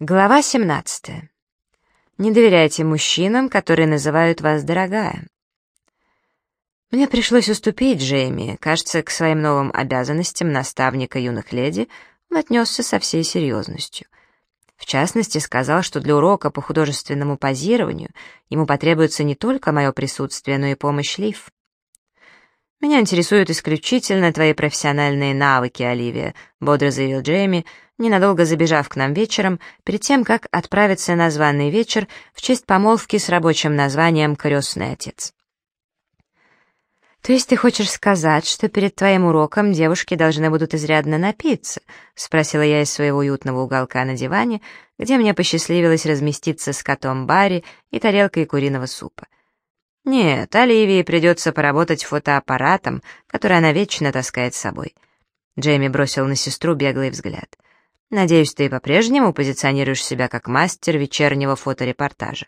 Глава 17. Не доверяйте мужчинам, которые называют вас «дорогая». Мне пришлось уступить Джейми. Кажется, к своим новым обязанностям наставника юных леди он отнесся со всей серьезностью. В частности, сказал, что для урока по художественному позированию ему потребуется не только мое присутствие, но и помощь Лив. «Меня интересуют исключительно твои профессиональные навыки, Оливия», — бодро заявил Джейми, ненадолго забежав к нам вечером, перед тем, как отправиться на званый вечер в честь помолвки с рабочим названием «Крестный отец». «То есть ты хочешь сказать, что перед твоим уроком девушки должны будут изрядно напиться?» — спросила я из своего уютного уголка на диване, где мне посчастливилось разместиться с котом Барри и тарелкой куриного супа. «Нет, Оливии придется поработать фотоаппаратом, который она вечно таскает с собой». Джейми бросил на сестру беглый взгляд. «Надеюсь, ты по-прежнему позиционируешь себя как мастер вечернего фоторепортажа».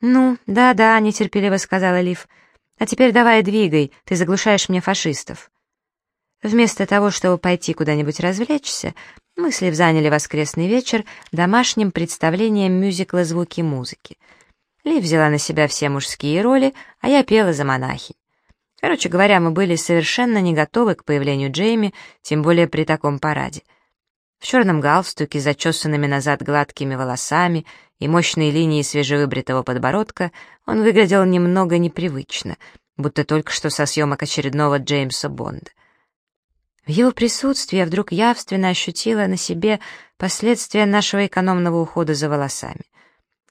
«Ну, да-да», — нетерпеливо сказала Лив. «А теперь давай двигай, ты заглушаешь мне фашистов». Вместо того, чтобы пойти куда-нибудь развлечься, мы с Лив заняли воскресный вечер домашним представлением мюзикла «Звуки музыки». Ли взяла на себя все мужские роли, а я пела за монахинь. Короче говоря, мы были совершенно не готовы к появлению Джейми, тем более при таком параде. В черном галстуке, зачесанными назад гладкими волосами и мощной линией свежевыбритого подбородка, он выглядел немного непривычно, будто только что со съемок очередного Джеймса Бонда. В его присутствии я вдруг явственно ощутила на себе последствия нашего экономного ухода за волосами.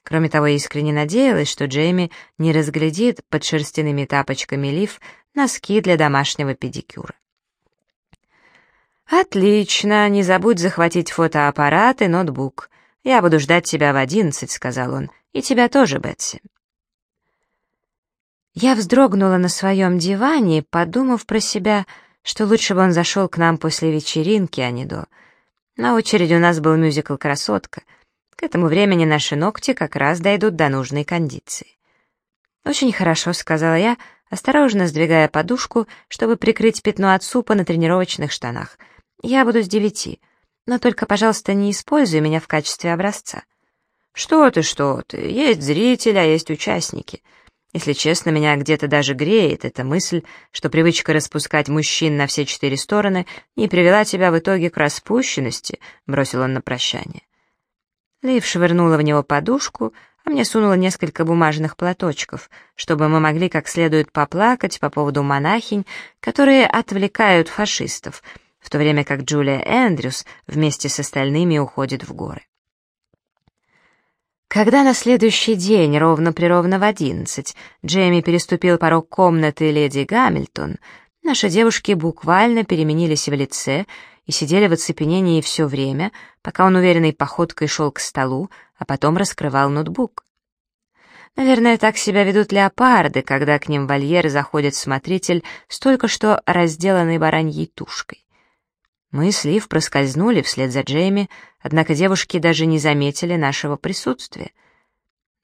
Кроме того, я искренне надеялась, что Джейми не разглядит под шерстяными тапочками лиф носки для домашнего педикюра. «Отлично, не забудь захватить фотоаппарат и ноутбук. Я буду ждать тебя в одиннадцать», — сказал он, — «и тебя тоже, Бетси». Я вздрогнула на своем диване, подумав про себя, что лучше бы он зашел к нам после вечеринки, а не до. На очереди у нас был мюзикл «Красотка», — к этому времени наши ногти как раз дойдут до нужной кондиции. «Очень хорошо», — сказала я, осторожно сдвигая подушку, чтобы прикрыть пятно от супа на тренировочных штанах. «Я буду с девяти, но только, пожалуйста, не используй меня в качестве образца». «Что ты, что ты, есть зрители, а есть участники». Если честно, меня где-то даже греет эта мысль, что привычка распускать мужчин на все четыре стороны не привела тебя в итоге к распущенности, бросил он на прощание. Лив швырнула в него подушку, а мне сунула несколько бумажных платочков, чтобы мы могли как следует поплакать по поводу монахинь, которые отвлекают фашистов, в то время как Джулия Эндрюс вместе с остальными уходит в горы. Когда на следующий день, ровно при ровно в одиннадцать, Джейми переступил порог комнаты леди Гамильтон, наши девушки буквально переменились в лице и сидели в оцепенении все время, пока он уверенной походкой шел к столу, а потом раскрывал ноутбук. Наверное, так себя ведут леопарды, когда к ним в вольер заходит смотритель с только что разделанной бараньей тушкой. Мы с Лив проскользнули вслед за Джейми, однако девушки даже не заметили нашего присутствия —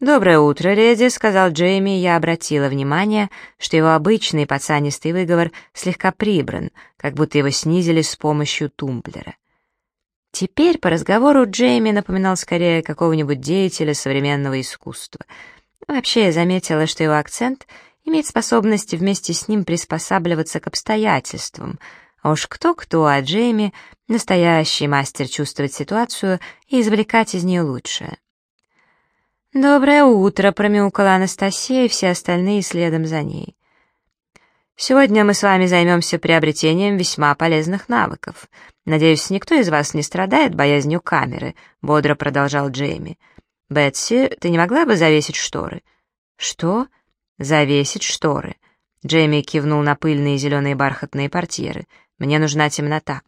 «Доброе утро, леди», — сказал Джейми, и я обратила внимание, что его обычный пацанистый выговор слегка прибран, как будто его снизили с помощью тумблера. Теперь по разговору Джейми напоминал скорее какого-нибудь деятеля современного искусства. Вообще я заметила, что его акцент имеет способность вместе с ним приспосабливаться к обстоятельствам, а уж кто-кто, а Джейми — настоящий мастер чувствовать ситуацию и извлекать из нее лучшее. «Доброе утро», — промяукала Анастасия и все остальные следом за ней. «Сегодня мы с вами займемся приобретением весьма полезных навыков. Надеюсь, никто из вас не страдает боязнью камеры», — бодро продолжал Джейми. «Бетси, ты не могла бы завесить шторы?» «Что?» «Завесить шторы». Джейми кивнул на пыльные зеленые бархатные портьеры. «Мне нужна темнота».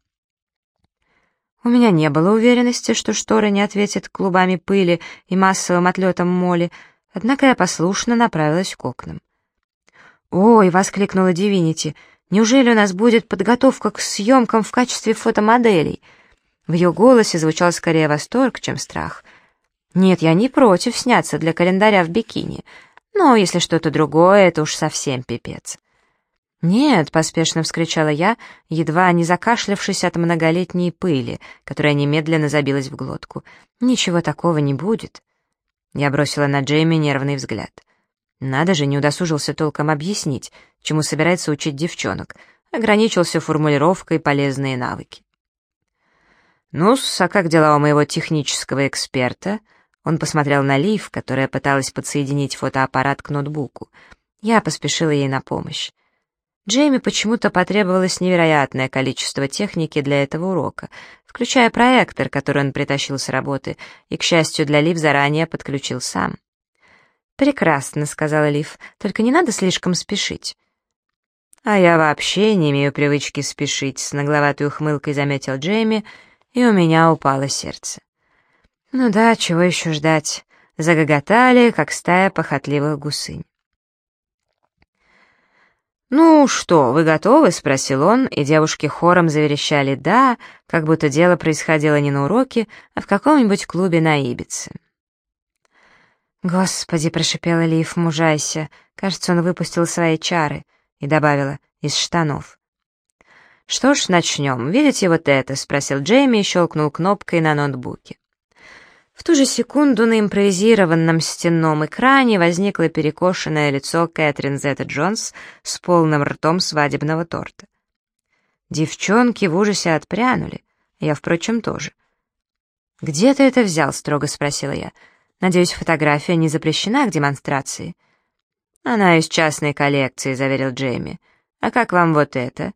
У меня не было уверенности, что шторы не ответят клубами пыли и массовым отлетом моли, однако я послушно направилась к окнам. «Ой!» — воскликнула Дивинити. «Неужели у нас будет подготовка к съемкам в качестве фотомоделей?» В ее голосе звучал скорее восторг, чем страх. «Нет, я не против сняться для календаря в бикини, но если что-то другое, это уж совсем пипец». «Нет», — поспешно вскричала я, едва не закашлявшись от многолетней пыли, которая немедленно забилась в глотку. «Ничего такого не будет». Я бросила на Джейми нервный взгляд. Надо же, не удосужился толком объяснить, чему собирается учить девчонок. Ограничился формулировкой «полезные навыки». ну а как дела у моего технического эксперта?» Он посмотрел на Лив, которая пыталась подсоединить фотоаппарат к ноутбуку. Я поспешила ей на помощь. Джейми почему-то потребовалось невероятное количество техники для этого урока, включая проектор, который он притащил с работы, и, к счастью для Лив, заранее подключил сам. «Прекрасно», — сказала Лив, — «только не надо слишком спешить». «А я вообще не имею привычки спешить», — с нагловатой ухмылкой заметил Джейми, и у меня упало сердце. «Ну да, чего еще ждать?» Загоготали, как стая похотливых гусынь. «Ну что, вы готовы?» — спросил он, и девушки хором заверещали «да», как будто дело происходило не на уроке, а в каком-нибудь клубе на Ибице. «Господи!» — прошипела Лив, мужайся. Кажется, он выпустил свои чары. И добавила «из штанов». «Что ж, начнем. Видите вот это?» — спросил Джейми и щелкнул кнопкой на ноутбуке. В ту же секунду на импровизированном стенном экране возникло перекошенное лицо Кэтрин Зетта Джонс с полным ртом свадебного торта. Девчонки в ужасе отпрянули, я, впрочем, тоже. «Где ты это взял?» — строго спросила я. «Надеюсь, фотография не запрещена к демонстрации?» «Она из частной коллекции», — заверил Джейми. «А как вам вот это?»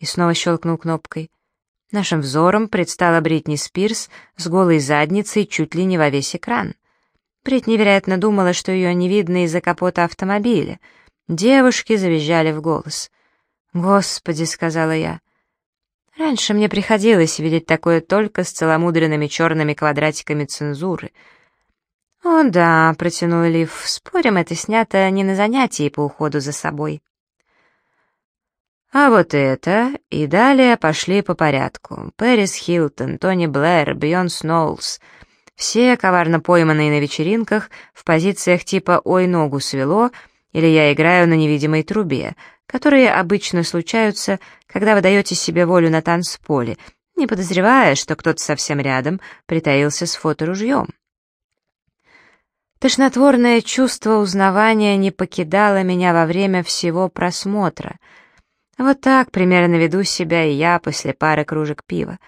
И снова щелкнул кнопкой. Нашим взором предстала Бритни Спирс с голой задницей чуть ли не во весь экран. Бритни, вероятно, думала, что ее не видно из-за капота автомобиля. Девушки завизжали в голос. «Господи», — сказала я. Раньше мне приходилось видеть такое только с целомудренными черными квадратиками цензуры. «О да», — протянул Лив, — «спорим, это снято не на занятии по уходу за собой». А вот это, и далее пошли по порядку. Пэрис Хилтон, Тони Блэр, Бьон Сноулс. Все коварно пойманные на вечеринках в позициях типа «Ой, ногу свело» или «Я играю на невидимой трубе», которые обычно случаются, когда вы даете себе волю на танцполе, не подозревая, что кто-то совсем рядом притаился с фоторужьем. Тошнотворное чувство узнавания не покидало меня во время всего просмотра — вот так примерно веду себя и я после пары кружек пива.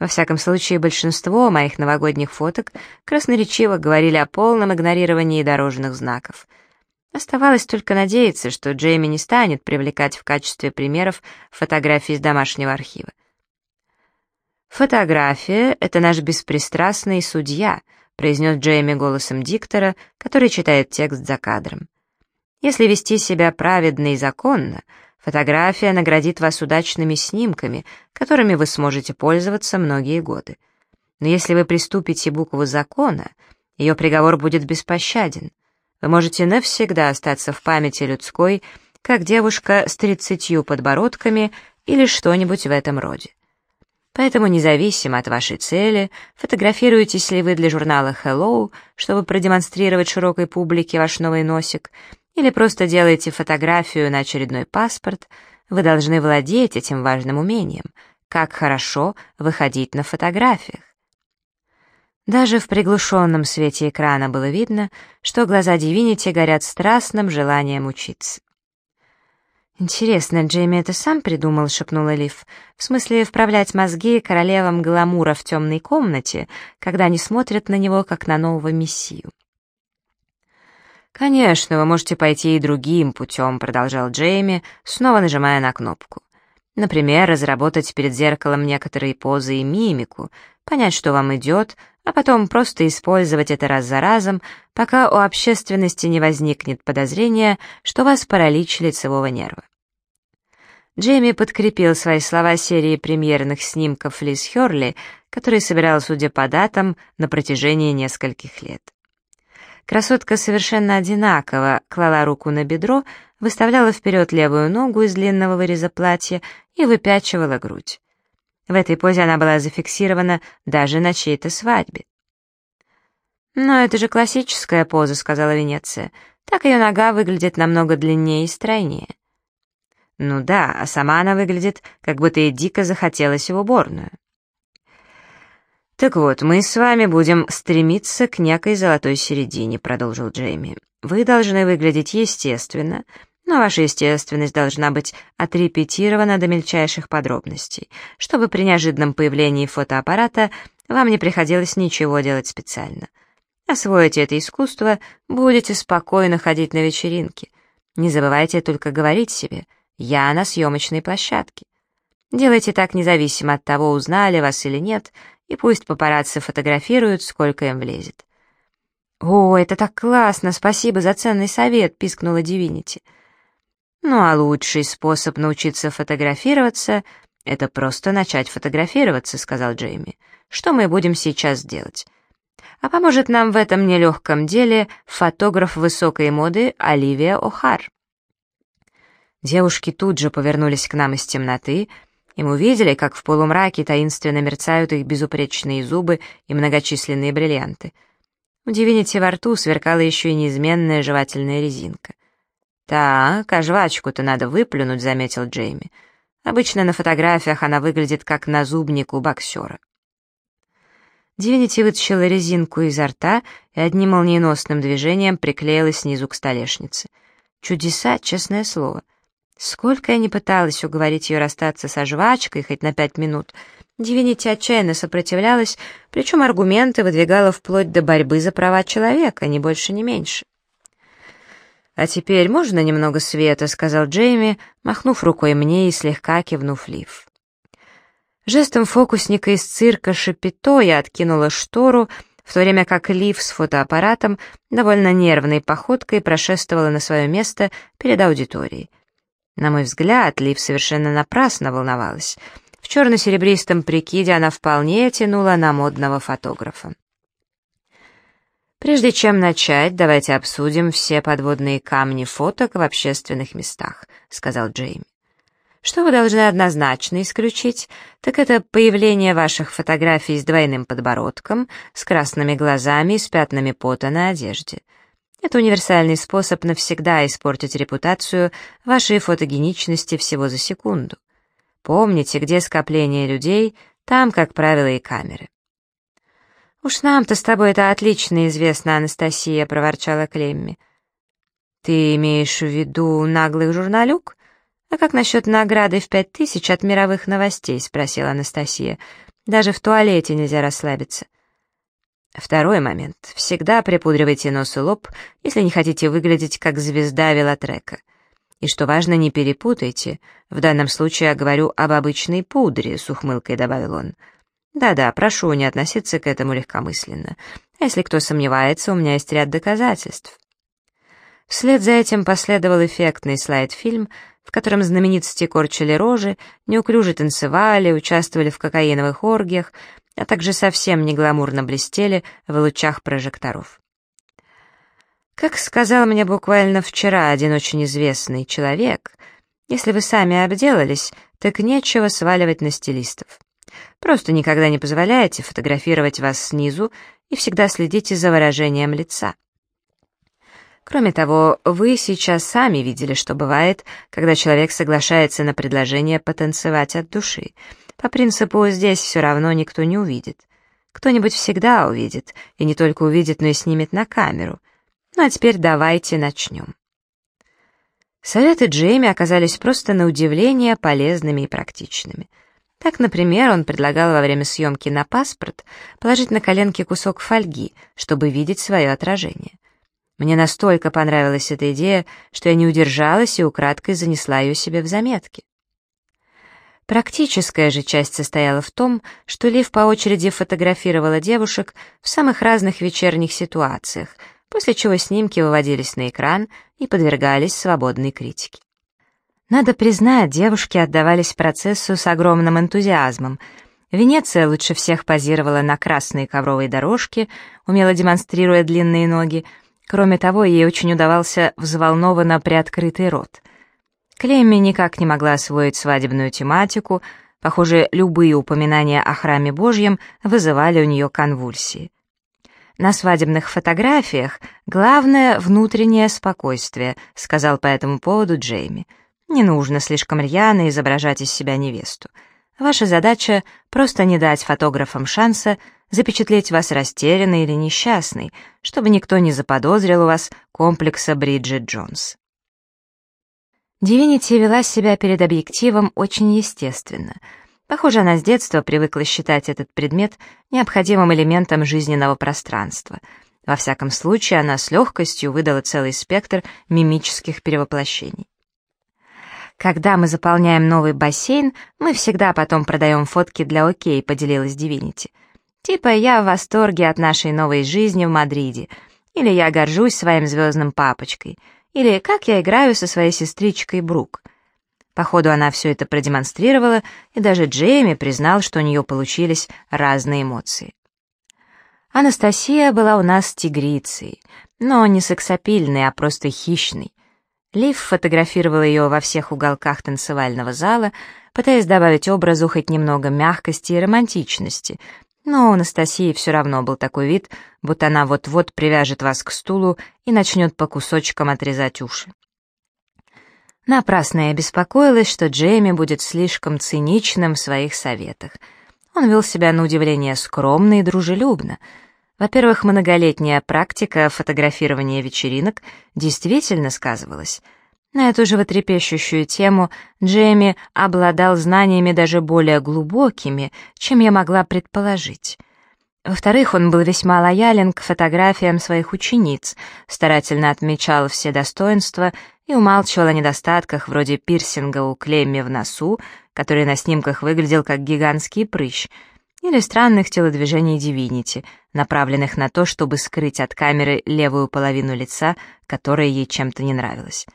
Во всяком случае, большинство моих новогодних фоток красноречиво говорили о полном игнорировании дорожных знаков. Оставалось только надеяться, что Джейми не станет привлекать в качестве примеров фотографии из домашнего архива. «Фотография — это наш беспристрастный судья», произнес Джейми голосом диктора, который читает текст за кадром. «Если вести себя праведно и законно, Фотография наградит вас удачными снимками, которыми вы сможете пользоваться многие годы. Но если вы приступите букву закона, ее приговор будет беспощаден. Вы можете навсегда остаться в памяти людской, как девушка с тридцатью подбородками или что-нибудь в этом роде. Поэтому независимо от вашей цели, фотографируетесь ли вы для журнала Hello, чтобы продемонстрировать широкой публике ваш новый носик, или просто делаете фотографию на очередной паспорт, вы должны владеть этим важным умением, как хорошо выходить на фотографиях. Даже в приглушенном свете экрана было видно, что глаза Дивинити горят страстным желанием учиться. «Интересно, Джейми это сам придумал?» — шепнула Лив. «В смысле, вправлять мозги королевам гламура в темной комнате, когда они смотрят на него, как на нового мессию». «Конечно, вы можете пойти и другим путем», — продолжал Джейми, снова нажимая на кнопку. «Например, разработать перед зеркалом некоторые позы и мимику, понять, что вам идет, а потом просто использовать это раз за разом, пока у общественности не возникнет подозрения, что у вас паралич лицевого нерва». Джейми подкрепил свои слова серией премьерных снимков Лиз Хёрли, которые собирал, судя по датам, на протяжении нескольких лет. Красотка совершенно одинаково клала руку на бедро, выставляла вперед левую ногу из длинного выреза платья и выпячивала грудь. В этой позе она была зафиксирована даже на чьей-то свадьбе. «Но это же классическая поза», — сказала Венеция. «Так ее нога выглядит намного длиннее и стройнее». Ну да, а сама она выглядит, как будто ей дико захотелось в уборную. «Так вот, мы с вами будем стремиться к некой золотой середине», — продолжил Джейми. «Вы должны выглядеть естественно, но ваша естественность должна быть отрепетирована до мельчайших подробностей, чтобы при неожиданном появлении фотоаппарата вам не приходилось ничего делать специально. Освоите это искусство, будете спокойно ходить на вечеринки. Не забывайте только говорить себе «я на съемочной площадке». Делайте так независимо от того, узнали вас или нет, и пусть папарацци фотографируют, сколько им влезет. «О, это так классно! Спасибо за ценный совет!» — пискнула Дивинити. «Ну а лучший способ научиться фотографироваться — это просто начать фотографироваться», — сказал Джейми. «Что мы будем сейчас делать?» А поможет нам в этом нелегком деле фотограф высокой моды Оливия О'Хар. Девушки тут же повернулись к нам из темноты, и мы увидели, как в полумраке таинственно мерцают их безупречные зубы и многочисленные бриллианты. У Дивинити во рту сверкала еще и неизменная жевательная резинка. «Так, а жвачку-то надо выплюнуть», — заметил Джейми. «Обычно на фотографиях она выглядит как на зубник у боксера». Дивинити вытащила резинку изо рта и одним молниеносным движением приклеила снизу к столешнице. Чудеса, честное слово. Сколько я не пыталась уговорить ее расстаться со жвачкой хоть на пять минут, Дивинити отчаянно сопротивлялась, причем аргументы выдвигала вплоть до борьбы за права человека, ни больше, ни меньше. «А теперь можно немного света?» — сказал Джейми, махнув рукой мне и слегка кивнув Лив. Жестом фокусника из цирка Шапито я откинула штору, в то время как Лив с фотоаппаратом довольно нервной походкой прошествовала на свое место перед аудиторией. На мой взгляд, Лив совершенно напрасно волновалась. В черно-серебристом прикиде она вполне тянула на модного фотографа. Прежде чем начать, давайте обсудим все подводные камни фоток в общественных местах, сказал Джейми. Что вы должны однозначно исключить, так это появление ваших фотографий с двойным подбородком, с красными глазами и с пятнами пота на одежде. Это универсальный способ навсегда испортить репутацию вашей фотогеничности всего за секунду. Помните, где скопление людей, там, как правило, и камеры. «Уж нам-то с тобой это отлично известно, Анастасия», — проворчала Клемми. «Ты имеешь в виду наглых журналюк?» «А как насчет награды в пять тысяч от мировых новостей?» — спросила Анастасия. «Даже в туалете нельзя расслабиться». Второй момент. Всегда припудривайте нос и лоб, если не хотите выглядеть как звезда велотрека. И что важно, не перепутайте. В данном случае я говорю об обычной пудре, с ухмылкой добавил он. Да-да, прошу не относиться к этому легкомысленно. А если кто сомневается, у меня есть ряд доказательств. Вслед за этим последовал эффектный слайд-фильм, в котором знаменитости корчили рожи, неуклюже танцевали, участвовали в кокаиновых оргиях, а также совсем не гламурно блестели в лучах прожекторов. Как сказал мне буквально вчера один очень известный человек, если вы сами обделались, так нечего сваливать на стилистов. Просто никогда не позволяйте фотографировать вас снизу и всегда следите за выражением лица. Кроме того, вы сейчас сами видели, что бывает, когда человек соглашается на предложение потанцевать от души. По принципу «здесь все равно никто не увидит». Кто-нибудь всегда увидит, и не только увидит, но и снимет на камеру. Ну а теперь давайте начнем. Советы Джейми оказались просто на удивление полезными и практичными. Так, например, он предлагал во время съемки на паспорт положить на коленки кусок фольги, чтобы видеть свое отражение. Мне настолько понравилась эта идея, что я не удержалась и украдкой занесла ее себе в заметки. Практическая же часть состояла в том, что Лив по очереди фотографировала девушек в самых разных вечерних ситуациях, после чего снимки выводились на экран и подвергались свободной критике. Надо признать, девушки отдавались процессу с огромным энтузиазмом. Венеция лучше всех позировала на красной ковровой дорожке, умело демонстрируя длинные ноги, Кроме того, ей очень удавался взволнованно приоткрытый рот. Клемми никак не могла освоить свадебную тематику, похоже, любые упоминания о храме Божьем вызывали у нее конвульсии. «На свадебных фотографиях главное — внутреннее спокойствие», — сказал по этому поводу Джейми. Не нужно слишком рьяно изображать из себя невесту. Ваша задача — просто не дать фотографам шанса запечатлеть вас растерянной или несчастной, чтобы никто не заподозрил у вас комплекса Бриджит Джонс. Дивинити вела себя перед объективом очень естественно. Похоже, она с детства привыкла считать этот предмет необходимым элементом жизненного пространства. Во всяком случае, она с легкостью выдала целый спектр мимических перевоплощений. Когда мы заполняем новый бассейн, мы всегда потом продаем фотки для окей, поделилась Дивинити. Типа я в восторге от нашей новой жизни в Мадриде, или я горжусь своим звездным папочкой, или как я играю со своей сестричкой Брук. Походу, она все это продемонстрировала, и даже Джейми признал, что у нее получились разные эмоции. Анастасия была у нас тигрицей, но не сексапильной, а просто хищной. Лив фотографировала ее во всех уголках танцевального зала, пытаясь добавить образу хоть немного мягкости и романтичности, но у Анастасии все равно был такой вид, будто она вот-вот привяжет вас к стулу и начнет по кусочкам отрезать уши. Напрасно я беспокоилась, что Джейми будет слишком циничным в своих советах. Он вел себя на удивление скромно и дружелюбно — во-первых, многолетняя практика фотографирования вечеринок действительно сказывалась. На эту животрепещущую тему Джейми обладал знаниями даже более глубокими, чем я могла предположить. Во-вторых, он был весьма лоялен к фотографиям своих учениц, старательно отмечал все достоинства и умалчивал о недостатках вроде пирсинга у Клемми в носу, который на снимках выглядел как гигантский прыщ — или странных телодвижений Дивинити, направленных на то, чтобы скрыть от камеры левую половину лица, которая ей чем-то не нравилась.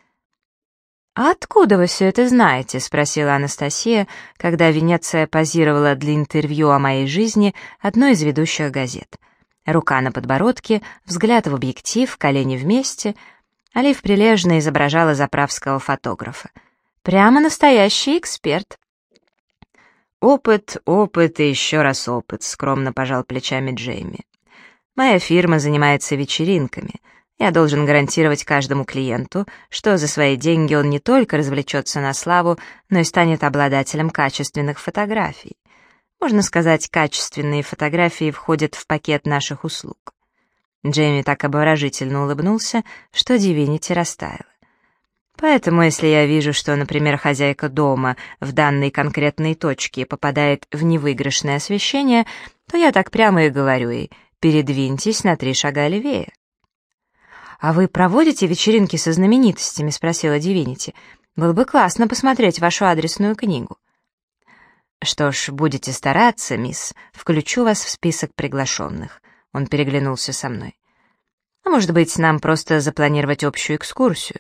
«А откуда вы все это знаете?» — спросила Анастасия, когда Венеция позировала для интервью о моей жизни одной из ведущих газет. Рука на подбородке, взгляд в объектив, колени вместе. Олив прилежно изображала заправского фотографа. «Прямо настоящий эксперт». «Опыт, опыт и еще раз опыт», — скромно пожал плечами Джейми. «Моя фирма занимается вечеринками. Я должен гарантировать каждому клиенту, что за свои деньги он не только развлечется на славу, но и станет обладателем качественных фотографий. Можно сказать, качественные фотографии входят в пакет наших услуг». Джейми так обворожительно улыбнулся, что Дивинити растаяла. Поэтому, если я вижу, что, например, хозяйка дома в данной конкретной точке попадает в невыигрышное освещение, то я так прямо и говорю ей «передвиньтесь на три шага левее». «А вы проводите вечеринки со знаменитостями?» — спросила Дивинити. «Было бы классно посмотреть вашу адресную книгу». «Что ж, будете стараться, мисс, включу вас в список приглашенных». Он переглянулся со мной. «А может быть, нам просто запланировать общую экскурсию?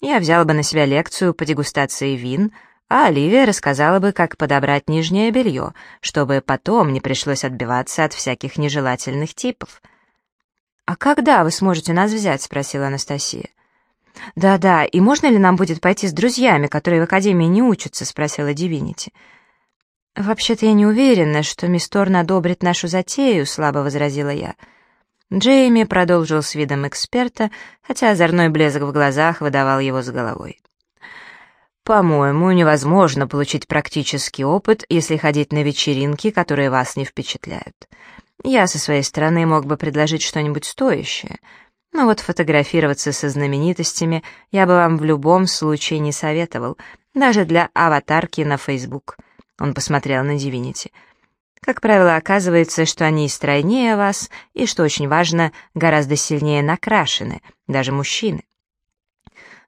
Я взяла бы на себя лекцию по дегустации вин, а Оливия рассказала бы, как подобрать нижнее белье, чтобы потом не пришлось отбиваться от всяких нежелательных типов. «А когда вы сможете нас взять?» — спросила Анастасия. «Да-да, и можно ли нам будет пойти с друзьями, которые в академии не учатся?» — спросила Дивинити. «Вообще-то я не уверена, что мисс Торн одобрит нашу затею», — слабо возразила я. Джейми продолжил с видом эксперта, хотя озорной блеск в глазах выдавал его с головой. «По-моему, невозможно получить практический опыт, если ходить на вечеринки, которые вас не впечатляют. Я со своей стороны мог бы предложить что-нибудь стоящее, но вот фотографироваться со знаменитостями я бы вам в любом случае не советовал, даже для аватарки на Facebook». Он посмотрел на Дивинити. Как правило, оказывается, что они и стройнее вас, и, что очень важно, гораздо сильнее накрашены, даже мужчины.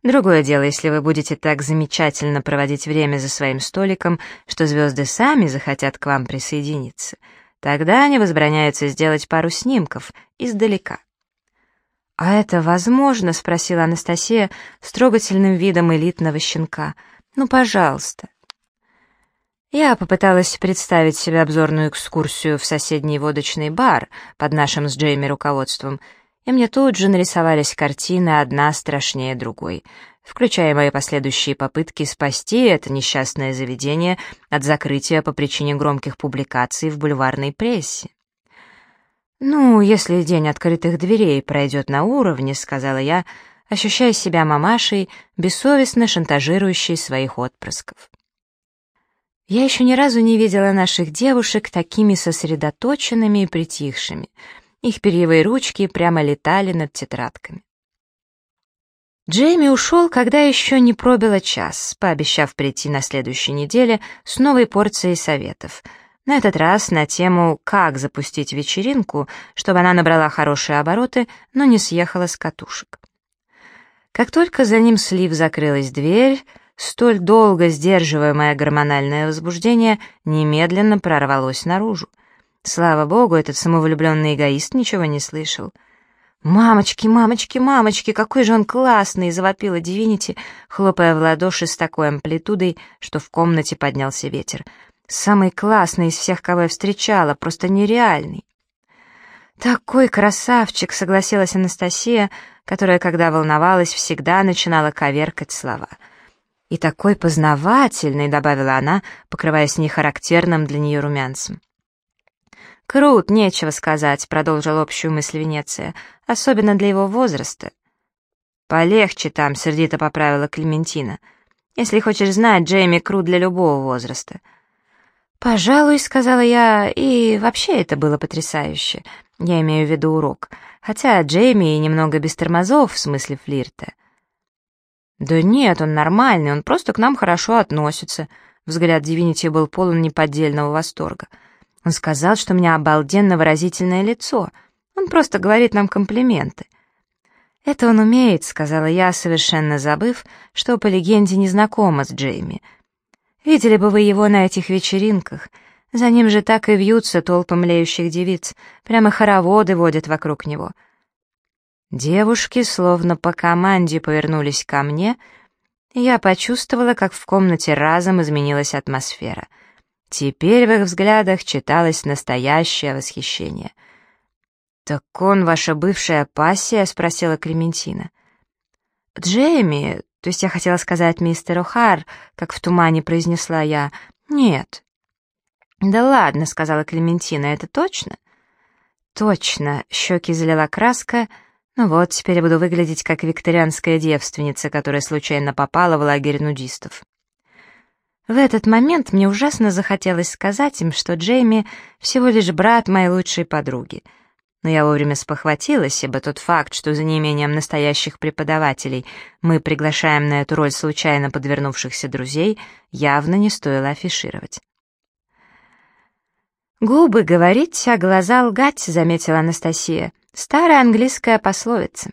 Другое дело, если вы будете так замечательно проводить время за своим столиком, что звезды сами захотят к вам присоединиться. Тогда не возбраняется сделать пару снимков издалека. «А это возможно?» — спросила Анастасия с трогательным видом элитного щенка. «Ну, пожалуйста». Я попыталась представить себе обзорную экскурсию в соседний водочный бар под нашим с Джейми руководством, и мне тут же нарисовались картины одна страшнее другой, включая мои последующие попытки спасти это несчастное заведение от закрытия по причине громких публикаций в бульварной прессе. «Ну, если день открытых дверей пройдет на уровне», — сказала я, ощущая себя мамашей, бессовестно шантажирующей своих отпрысков. Я еще ни разу не видела наших девушек такими сосредоточенными и притихшими. Их перьевые ручки прямо летали над тетрадками. Джейми ушел, когда еще не пробило час, пообещав прийти на следующей неделе с новой порцией советов. На этот раз на тему «Как запустить вечеринку», чтобы она набрала хорошие обороты, но не съехала с катушек. Как только за ним слив закрылась дверь, столь долго сдерживаемое гормональное возбуждение немедленно прорвалось наружу. Слава богу, этот самовлюбленный эгоист ничего не слышал. «Мамочки, мамочки, мамочки, какой же он классный!» — завопила Дивинити, хлопая в ладоши с такой амплитудой, что в комнате поднялся ветер. «Самый классный из всех, кого я встречала, просто нереальный!» «Такой красавчик!» — согласилась Анастасия, которая, когда волновалась, всегда начинала коверкать слова. «И такой познавательный!» — добавила она, покрываясь нехарактерным для нее румянцем. «Крут, нечего сказать», — продолжил общую мысль Венеция, «особенно для его возраста». «Полегче там», — сердито поправила Клементина. «Если хочешь знать, Джейми крут для любого возраста». «Пожалуй», — сказала я, — «и вообще это было потрясающе. Я имею в виду урок. Хотя Джейми немного без тормозов, в смысле флирта». «Да нет, он нормальный, он просто к нам хорошо относится». Взгляд Дивинити был полон неподдельного восторга. Он сказал, что у меня обалденно выразительное лицо. Он просто говорит нам комплименты. «Это он умеет», — сказала я, совершенно забыв, что по легенде не знакома с Джейми. «Видели бы вы его на этих вечеринках. За ним же так и вьются толпы млеющих девиц, прямо хороводы водят вокруг него». Девушки, словно по команде, повернулись ко мне, и я почувствовала, как в комнате разом изменилась атмосфера — Теперь в их взглядах читалось настоящее восхищение. «Так он ваша бывшая пассия?» — спросила Клементина. «Джейми, то есть я хотела сказать мистер О'Хар, как в тумане произнесла я. Нет». «Да ладно», — сказала Клементина, — «это точно?» «Точно», — щеки залила краска. «Ну вот, теперь я буду выглядеть как викторианская девственница, которая случайно попала в лагерь нудистов». В этот момент мне ужасно захотелось сказать им, что Джейми всего лишь брат моей лучшей подруги. Но я вовремя спохватилась, ибо тот факт, что за неимением настоящих преподавателей мы приглашаем на эту роль случайно подвернувшихся друзей, явно не стоило афишировать. «Губы говорить, а глаза лгать», — заметила Анастасия. «Старая английская пословица».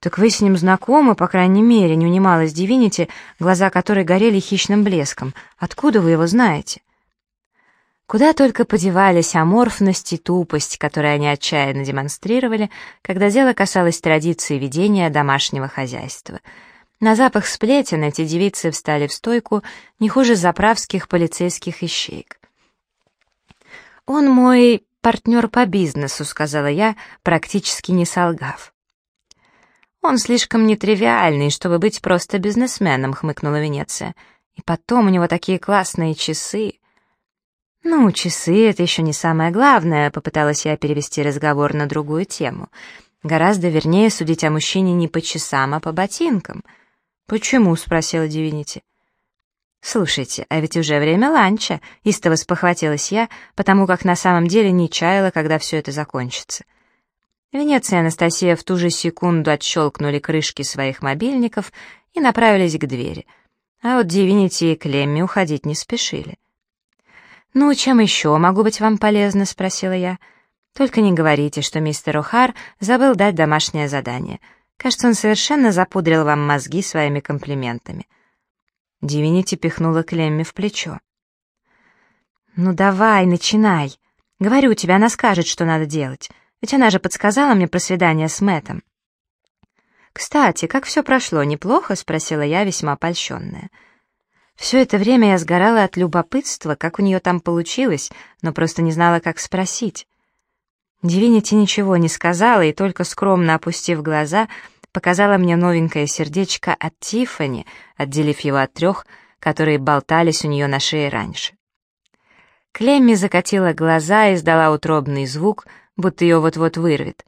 «Так вы с ним знакомы, по крайней мере», — не унималась Дивинити, глаза которой горели хищным блеском. «Откуда вы его знаете?» Куда только подевались аморфность и тупость, которые они отчаянно демонстрировали, когда дело касалось традиции ведения домашнего хозяйства. На запах сплетен эти девицы встали в стойку не хуже заправских полицейских ищеек. «Он мой партнер по бизнесу», — сказала я, практически не солгав. «Он слишком нетривиальный, чтобы быть просто бизнесменом», — хмыкнула Венеция. «И потом у него такие классные часы». «Ну, часы — это еще не самое главное», — попыталась я перевести разговор на другую тему. «Гораздо вернее судить о мужчине не по часам, а по ботинкам». «Почему?» — спросила Дивинити. «Слушайте, а ведь уже время ланча», — истово спохватилась я, потому как на самом деле не чаяла, когда все это закончится. Венеция и Анастасия в ту же секунду отщелкнули крышки своих мобильников и направились к двери. А вот Дивинити и Клемми уходить не спешили. «Ну, чем еще могу быть вам полезна?» — спросила я. «Только не говорите, что мистер О'Хар забыл дать домашнее задание. Кажется, он совершенно запудрил вам мозги своими комплиментами». Дивинити пихнула Клемми в плечо. «Ну давай, начинай. Говорю тебе, она скажет, что надо делать. Ведь она же подсказала мне про свидание с Мэттом. «Кстати, как все прошло, неплохо?» — спросила я, весьма польщенная. Все это время я сгорала от любопытства, как у нее там получилось, но просто не знала, как спросить. Дивинити ничего не сказала и только скромно опустив глаза, показала мне новенькое сердечко от Тиффани, отделив его от трех, которые болтались у нее на шее раньше. Клемми закатила глаза и издала утробный звук — будто ее вот-вот вырвет.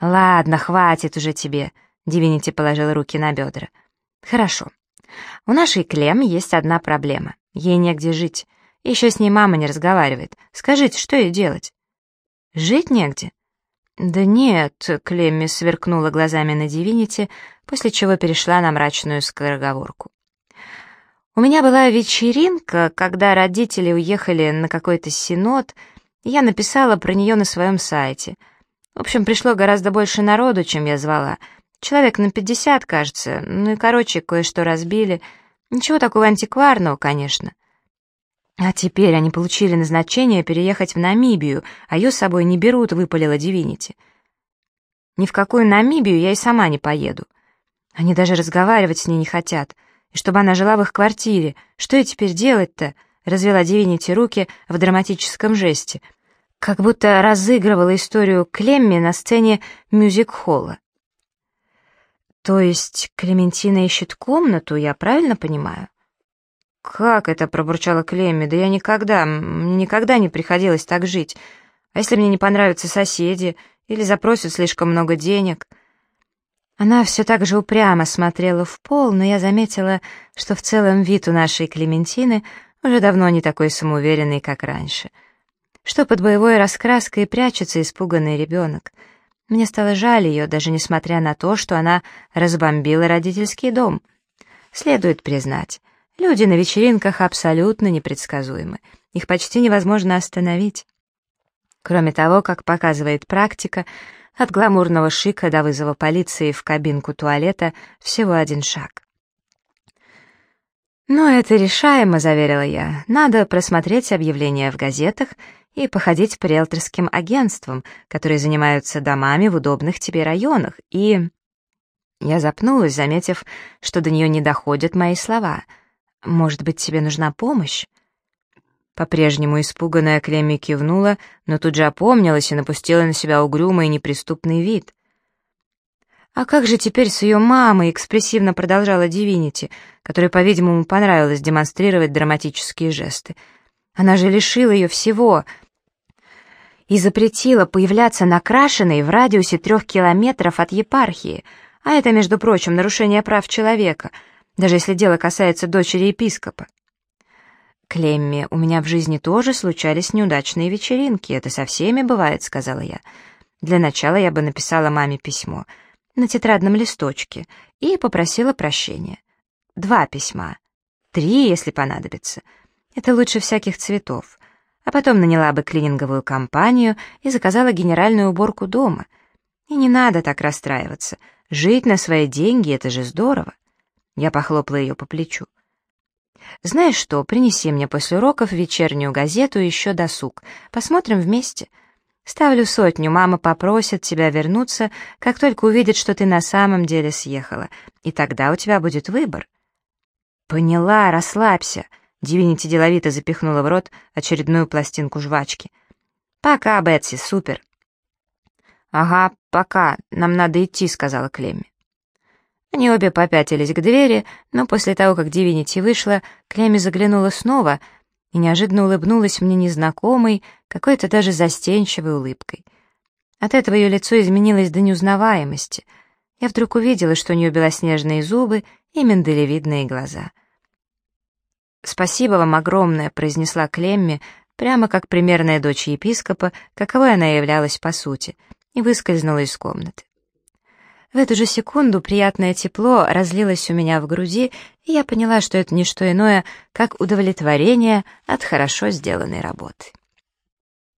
«Ладно, хватит уже тебе. Дивинити положил руки на бедра. «Хорошо. У нашей Клем есть одна проблема. Ей негде жить. Еще с ней мама не разговаривает. Скажите, что ей делать?» «Жить негде?» «Да нет», — Клемми сверкнула глазами на Дивинити, после чего перешла на мрачную скороговорку. «У меня была вечеринка, когда родители уехали на какой-то синод, я написала про нее на своем сайте. В общем, пришло гораздо больше народу, чем я звала. Человек на пятьдесят, кажется. Ну и, короче, кое-что разбили. Ничего такого антикварного, конечно». «А теперь они получили назначение переехать в Намибию, а ее с собой не берут», — выпалила Дивинити. «Ни в какую Намибию я и сама не поеду. Они даже разговаривать с ней не хотят. И чтобы она жила в их квартире. Что ей теперь делать-то?» — развела Дивинити руки в драматическом жесте, как будто разыгрывала историю Клемми на сцене мюзик-холла. «То есть Клементина ищет комнату, я правильно понимаю?» «Как это?» — пробурчала Клемми. «Да я никогда, никогда не приходилось так жить. А если мне не понравятся соседи или запросят слишком много денег?» Она все так же упрямо смотрела в пол, но я заметила, что в целом вид у нашей Клементины уже давно не такой самоуверенный, как раньше. Что под боевой раскраской прячется испуганный ребенок. Мне стало жаль ее, даже несмотря на то, что она разбомбила родительский дом. Следует признать, Люди на вечеринках абсолютно непредсказуемы. Их почти невозможно остановить. Кроме того, как показывает практика, от гламурного шика до вызова полиции в кабинку туалета всего один шаг. «Но это решаемо», — заверила я. «Надо просмотреть объявления в газетах и походить по риэлторским агентствам, которые занимаются домами в удобных тебе районах, и...» Я запнулась, заметив, что до нее не доходят мои слова — может быть, тебе нужна помощь?» По-прежнему испуганная Клемми кивнула, но тут же опомнилась и напустила на себя угрюмый и неприступный вид. «А как же теперь с ее мамой?» — экспрессивно продолжала Дивинити, которой, по-видимому, понравилось демонстрировать драматические жесты. «Она же лишила ее всего и запретила появляться накрашенной в радиусе трех километров от епархии, а это, между прочим, нарушение прав человека — даже если дело касается дочери епископа. «Клемми, у меня в жизни тоже случались неудачные вечеринки, это со всеми бывает», — сказала я. «Для начала я бы написала маме письмо на тетрадном листочке и попросила прощения. Два письма. Три, если понадобится. Это лучше всяких цветов. А потом наняла бы клининговую компанию и заказала генеральную уборку дома. И не надо так расстраиваться. Жить на свои деньги — это же здорово. Я похлопала ее по плечу. «Знаешь что, принеси мне после уроков вечернюю газету и еще досуг. Посмотрим вместе. Ставлю сотню, мама попросит тебя вернуться, как только увидит, что ты на самом деле съехала, и тогда у тебя будет выбор». «Поняла, расслабься», — Дивинити деловито запихнула в рот очередную пластинку жвачки. «Пока, Бетси, супер». «Ага, пока, нам надо идти», — сказала Клемми. Они обе попятились к двери, но после того, как Дивинити вышла, Клемми заглянула снова и неожиданно улыбнулась мне незнакомой, какой-то даже застенчивой улыбкой. От этого ее лицо изменилось до неузнаваемости. Я вдруг увидела, что у нее белоснежные зубы и миндалевидные глаза. «Спасибо вам огромное», — произнесла Клемми, прямо как примерная дочь епископа, каковой она являлась по сути, и выскользнула из комнаты. В эту же секунду приятное тепло разлилось у меня в груди, и я поняла, что это не что иное, как удовлетворение от хорошо сделанной работы.